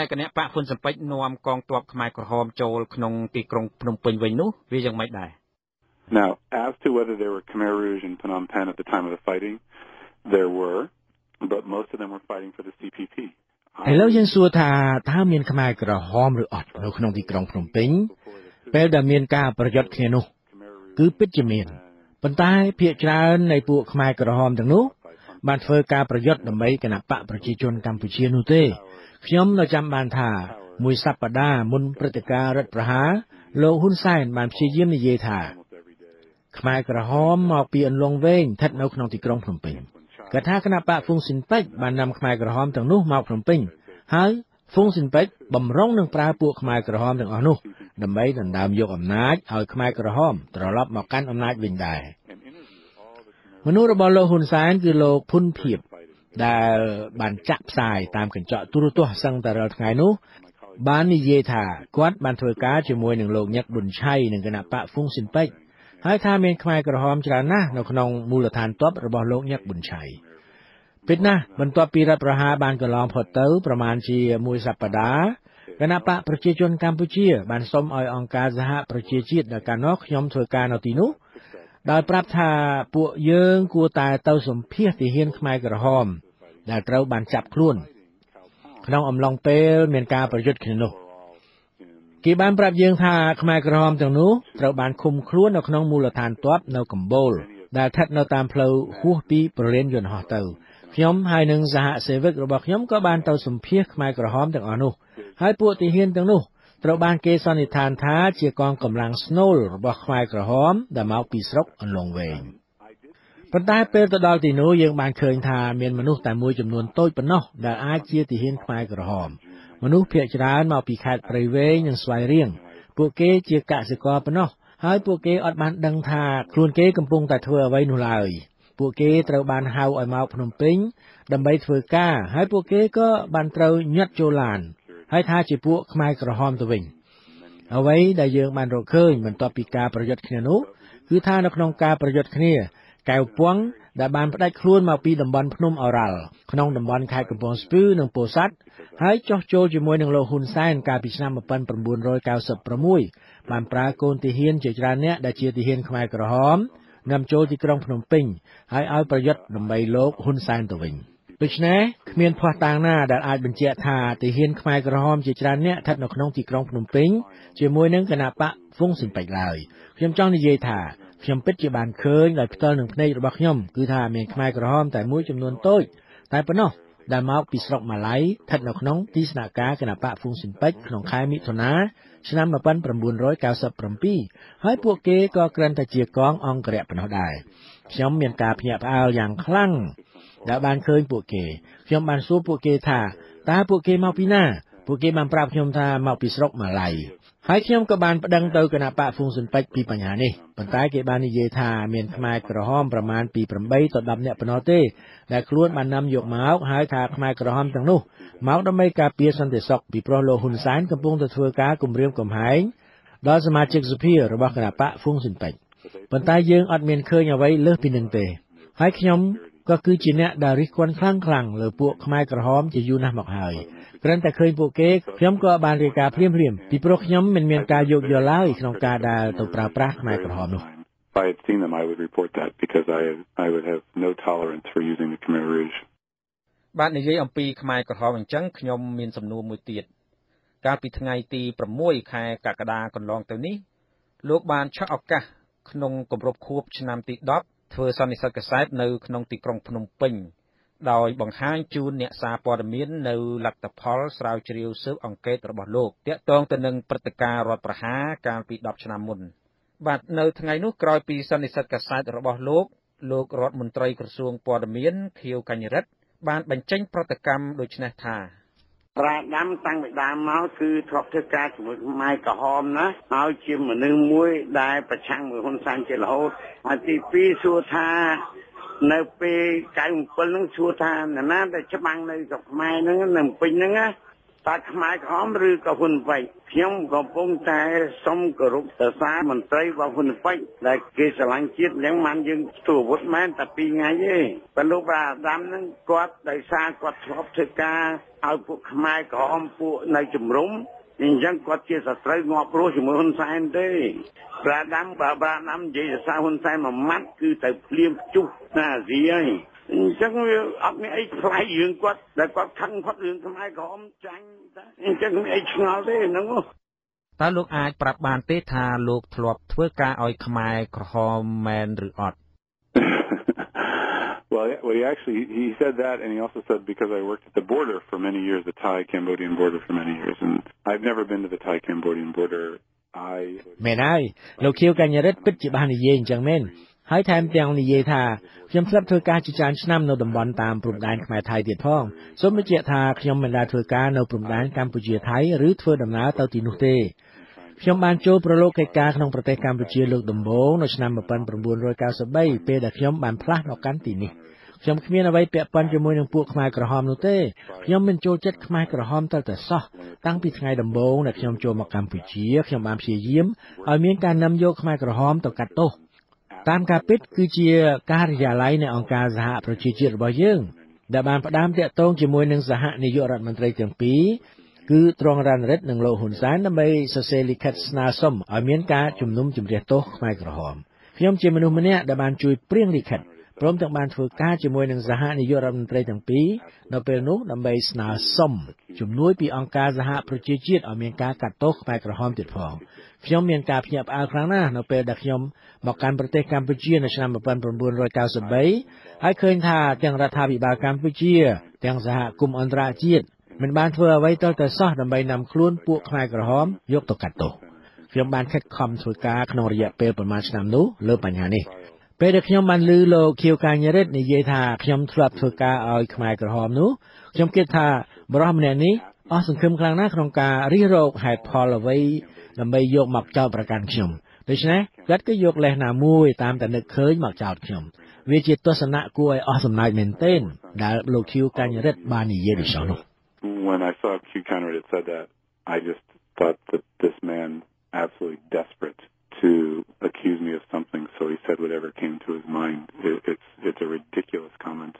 គណៈបកហ៊ុនសំពេចនាំកងទ័ពខ្មែរក្រហមចូលក្នុងទីក្រុងភ្នំពេញវិញនោះវាយ៉ាងម៉េចដែរ Now as to whether there were Khmer Rouge in Phnom Penh at the time of the fighting there were but most of them were fighting for the CPP ឥឡូវយើងសួរថាតើមានខ្មែរក្រហមឬអត់នៅក្នុងទីក្រុងភ្នំពេញពេលដែលមានការប្រយុទ្ធគ្នានោះ គឺពិតជាមានប៉ុន្តែភាគច្រើននៃពួកខ្មែរក្រហមទាំងនោះ បានធ្វើការប្រយុទ្ធដើម្បីគណបកប្រជាជនកម្ពុជានោះទេខ្ញុំនៅចាំបានថាមួយសប្តាហ៍មុនព្រឹត្តិការណ៍រដ្ឋប្រហារលោកហ៊ុនសែនបានព្យាយាមនិយាយថាខ្មែរក្រហមមកពីអន្លង់វែងស្ថិតនៅក្នុងទីក្រុងភ្នំពេញគាត់ថាគណៈបកហ្វុងស៊ីនពេចបាននាំខ្មែរក្រហមទាំងនោះមកភ្នំពេញហើយហ្វុងស៊ីនពេចបំរុងនឹងប្រើពួកខ្មែរក្រហមទាំងអស់នោះដើម្បីដណ្ដើមយកអំណាចឲ្យខ្មែរក្រហមត្រឡប់មកកាន់អំណាចវិញដែរ មនុស្សរបស់លោកហ៊ុនសែនគឺលោកភុនភៀបដែលបានចាក់ផ្សាយតាមកញ្ចក់ទូរទស្សន៍សឹងតែរាល់ថ្ងៃនោះបាននិយាយថាគាត់បានធ្វើការជាមួយនឹងលោកញឹកប៊ុនឆៃនិងគណៈបកហ្វុងស៊ីនពេចហើយថាមានខ្មែរក្រហមច្រើនណាស់នៅក្នុងមូលដ្ឋានទ័ពរបស់លោកញឹកប៊ុនឆៃពិតណាស់បន្ទាប់ពីរដ្ឋប្រហារបានកន្លងផុតទៅប្រមាណជាមួយសប្តាហ៍គណៈបកប្រជាជនកម្ពុជាបានសុំឲ្យអង្គការសហប្រជាជាតិដែលកាលនោះខ្ញុំធ្វើការនៅទីនោះ ដោយប្រាប់ថាពួកយើងគួរតែទៅសម្ភាសទាហានខ្មែរក្រហម ដែលត្រូវបានចាប់ខ្លួន ក្នុងអំឡុងពេលមានការប្រយុទ្ធគ្នានោះគេបានប្រាប់យើងថាខ្មែរក្រហមទាំងនោះត្រូវបានឃុំខ្លួននៅក្នុងមូលដ្ឋានទ័ពនៅកំបូលដែលស្ថិតនៅតាមផ្លូវហួសពីប្រលានយន្តហោះទៅខ្ញុំហើយនឹងសហសេវិករបស់ខ្ញុំក៏បានទៅសម្ភាសខ្មែរក្រហមទាំងអស់នោះហើយពួកទាហានទាំងនោះ ត្រូវបានគេសន្និដ្ឋានថាជាកងកម្លាំងស្នូលរបស់ខ្មែរក្រហមដែលមកពីស្រុកអន្លង់វែងប៉ុន្តែពេលទៅដល់ទីនោះយើងបានឃើញថាមានមនុស្សតែមួយចំនួនតូចប៉ុណ្ណោះដែលអាចជាទាហានខ្មែរក្រហម មនុស្សភាគច្រើនមកពីខេត្តព្រៃវែងនិងស្វាយរៀងពួកគេជាកសិករប៉ុណ្ណោះហើយពួកគេអត់បានដឹងថាខ្លួនគេកំពុងតែធ្វើអ្វីនោះឡើយពួកគេត្រូវបានហៅឲ្យមកភ្នំពេញដើម្បីធ្វើការហើយពួកគេក៏បានត្រូវញាត់ចូលឡាន ហើយថាជាពួកខ្មែរក្រហមទៅវិញអ្វីដែលយើងបានរកឃើញបន្ទាប់ពីការប្រយុទ្ធគ្នានោះគឺថានៅក្នុងការប្រយុទ្ធគ្នាកៅពងដែលបានផ្ដាច់ខ្លួនមកពីតំបន់ភ្នំអូរ៉ាល់ក្នុងតំបន់ខេត្តកំពង់ស្ពឺនិងពោធិ៍សាត់ហើយចោះចូលជាមួយនឹងលោកហ៊ុនសែនកាលពីឆ្នាំ1996បានប្រើកូនទាហានជាច្រើនអ្នកដែលជាទាហានខ្មែរក្រហមនាំចូលទីក្រុងភ្នំពេញហើយឲ្យប្រយុទ្ធដើម្បីលោកហ៊ុនសែនទៅវិញ ដូច្នេះគ្មានភ័ស្តុតាងណាដែលអាចបញ្ជាក់ថាទាហានខ្មែរក្រហមជាច្រើនអ្នកស្ថិតនៅក្នុងទីក្រុងភ្នំពេញជាមួយនឹងគណៈបកហ្វុងស៊ិនពេចឡើយខ្ញុំចង់និយាយថាខ្ញុំពិតជាបានឃើញដោយផ្ទាល់នឹងភ្នែករបស់ខ្ញុំគឺថាមានខ្មែរក្រហមតែមួយចំនួនតូចតែប៉ុណ្ណោះដែលមកពីស្រុកម៉ាឡៃស្ថិតនៅក្នុងទីស្នាក់ការគណៈបកហ្វុងស៊ិនពេចក្នុងខែមិថុនាឆ្នាំ1997ហើយពួកគេក៏គ្រាន់តែជាកងអង្គរៈប៉ុណ្ណោះដែរខ្ញុំមានការភ្ញាក់ផ្អើលយ៉ាងខ្លាំង ដែលបានឃើញពួកគេខ្ញុំបានសួរពួកគេថាតើពួកគេមកពីណាពួកគេបានប្រាប់ខ្ញុំថាមកពីស្រុកម៉ាឡៃហើយខ្ញុំក៏បានប្តឹងទៅគណៈបកហ្វុងស៊ុនពេចពីបញ្ហានេះប៉ុន្តែគេបាននិយាយថាមានខ្មែរក្រហមប្រមាណពី8ទៅ10នាក់ប៉ុណ្ណោះទេដែលខ្លួនបាននាំយកមកហើយថាខ្មែរក្រហមទាំងនោះមកដើម្បីការពារសន្តិសុខពីព្រោះលោកហ៊ុនសែនកំពុងតែធ្វើការគម្រាមកំហែងដល់សមាជិកសភារបស់គណៈបកហ្វុងស៊ុនពេចប៉ុន្តែយើងអត់មានឃើញអ្វីលើសពីនឹងទេហើយខ្ញុំ ក៏គឺជាអ្នកដែលរិះគន់ខ្លាំងខ្លាំងលើពួកខ្មែរក្រហមជាយូរណាស់មកហើយគ្រាន់តែឃើញពួកគេខ្ញុំក៏បានរាយការណ៍ភ្លាមភ្លាមពីព្រោះខ្ញុំមិនមានការយោគយល់ឡើយក្នុងការដែលទៅប្រើប្រាស់ខ្មែរក្រហមនោះ If I had seen them I would report that because I I would have no tolerance for using the Khmer Rouge បាទនិយាយអំពីខ្មែរក្រហមអញ្ចឹងខ្ញុំមានសំណួរមួយទៀតកាលពីថ្ងៃទី6ខែកក្កដាកន្លងទៅនេះលោកបានឆក់ឱកាសក្នុងគម្រប់ខួបឆ្នាំទី10 ធ្វើសន្និសីទកសែតនៅក្នុងទីក្រុងភ្នំពេញដោយបង្ហាញជូនអ្នកសារព័ត៌មាននៅលទ្ធផលស្រាវជ្រាវស៊ើបអង្កេតរបស់លោកតាក់ទងទៅនឹងព្រឹត្តិការណ៍រដ្ឋប្រហារកាលពី10ឆ្នាំមុនបាទនៅថ្ងៃនោះក្រោយពីសន្និសីទកសែតរបស់លោកលោករដ្ឋមន្ត្រីក្រសួងព័ត៌មានខៀវកញ្ញរិទ្ធបានបញ្ចេញប្រតិកម្មដូចនេះថា ប្រាដាំតាំងពីដើមមកគឺធ្លាប់ធ្វើការជាមួយខ្មែរក្រហមណាហើយជាមនុស្សមួយដែលប្រឆាំងមួយហ៊ុនសែនជារហូតហើយទី2សួរថានៅពេល97ហ្នឹងសួរថានរណាដែលច្បាំងនៅស្រុកខ្មែរហ្នឹងនៅពេញហ្នឹងណា តាខ្មែរក្រហមឬក៏ហ៊ុនវែកខ្ញុំកំពុងតែសូមគោរពសរសើរមន្ត្រីរបស់ហ៊ុនវែកដែលគេស្រឡាញ់ជាតិយ៉ាងមិនយើងទទួលអាវុធមែនតែពីរថ្ងៃទេប៉ុន្តែលោកប្រាអាដាមហ្នឹងគាត់ដោយសារគាត់ធ្លាប់ធ្វើការឲ្យពួកខ្មែរក្រហមពួកនៅជំរុំអញ្ចឹងគាត់ជាសត្រូវងាប់រស់ជាមួយហ៊ុនសែនទេប្រាដាំបើប្រាដាំនិយាយសរសើរហ៊ុនសែនមួយម៉ាត់គឺទៅភ្លាមជុះណាអាស៊ីហើយ អញ្ចឹងវាអត់មានអីខ្លាយរឿងគាត់ដែលគាត់ខឹងគាត់រឿងខ្មែរក្រហមចាញ់តាអញ្ចឹងមានអីឆ្ងល់ទេហ្នឹងតើលោកអាចប្រាប់បានទេថាលោកធ្លាប់ធ្វើការឲ្យខ្មែរក្រហមមែនឬអត់ Well, well, he actually he said that, and he also said because I worked at the border for many years, the Thai-Cambodian border for many years, and I've never been to the Thai-Cambodian border. I មែនហើយលោកខៀវកញ្ញរិទ្ធពិតជាបាននិយាយអញ្ចឹងមែន ហើយថែមទាំងនិយាយថាខ្ញុំធ្លាប់ធ្វើការជាច្រើនឆ្នាំនៅតំបន់តាមព្រំដែនខ្មែរថៃទៀតផងសូមបញ្ជាក់ថាខ្ញុំមិនដែលធ្វើការនៅព្រំដែនកម្ពុជាថៃឬធ្វើដំណើរទៅទីនោះទេខ្ញុំបានចូលប្រឡូកកិច្ចការក្នុងប្រទេសកម្ពុជាលើកដំបូងនៅឆ្នាំ1993ពេលដែលខ្ញុំបានផ្លាស់មកកាន់ទីនេះខ្ញុំគ្មានអ្វីពាក់ព័ន្ធជាមួយនឹងពួកខ្មែរក្រហមនោះទេខ្ញុំមិនចូលចិត្តខ្មែរក្រហមទៅតែសោះតាំងពីថ្ងៃដំបូងដែលខ្ញុំចូលមកកម្ពុជាខ្ញុំបានព្យាយាមឲ្យមានការនាំយកខ្មែរក្រហមទៅកាត់ទោស តាមការពិតគឺជាការិយាល័យនៃអង្គការសហប្រជាជាតិរបស់យើងដែលបានផ្ដើមតាក់ទងជាមួយនឹងសហនាយករដ្ឋមន្ត្រីទាំងពីរគឺត្រង់រ៉ានរិតនិងលោកហ៊ុនសែនដើម្បីសរសេរលិខិតស្នើសុំឲ្យមានការជំនុំជម្រះទោសខ្មែរក្រហមខ្ញុំជាមនុស្សម្នាក់ដែលបានជួយព្រៀងលិខិត ព្រមទាំងបានធ្វើការជាមួយនឹងសហនាយករដ្ឋមន្ត្រីទាំងពីរនៅពេលនោះដើម្បីស្នើសុំជំនួយពីអង្គការសហប្រជាជាតិឲ្យមានការកាត់ទោសខ្មែរក្រហមទៀតផងខ្ញុំមានការភ្ញាក់ផ្អើលខ្លាំងណាស់នៅពេលដែលខ្ញុំមកកាន់ប្រទេសកម្ពុជានៅឆ្នាំ1993ហើយឃើញថាទាំងរដ្ឋាភិបាលកម្ពុជា ទាំងសហគមន៍អន្តរជាតិមិនបានធ្វើអ្វីទៅតែសោះដើម្បីនាំខ្លួនពួកខ្មែរក្រហមយកទៅកាត់ទោសខ្ញុំបានខិតខំធ្វើការក្នុងរយៈពេលប្រមាណឆ្នាំនោះលើបញ្ហានេះ ពេលដែលខ្ញុំបានឮលោកខៀវកាញ់រិទ្ធនិយាយថាខ្ញុំធ្លាប់ធ្វើការឲ្យខ្មែរក្រហមនោះខ្ញុំគិតថាបរិះម្នាក់នេះអស់សង្ឃឹមខ្លាំងណាស់ក្នុងការរិះរោចហេតុផលអ្វីដើម្បីយកមកចោទប្រកាន់ខ្ញុំដូច្នេះគាត់ក៏យកលេសណាមួយតាមតែនឹកឃើញមកចោទខ្ញុំវាជាទស្សនៈគួរឲ្យអស់សំណើចមែនទែនដែលលោកខៀវកាញ់រិទ្ធបាននិយាយដូចនោះ When I saw Q Conrad said that, I just thought that this man absolutely desperate to accuse me of something, so he said whatever came to his mind. It, it's it's a ridiculous comment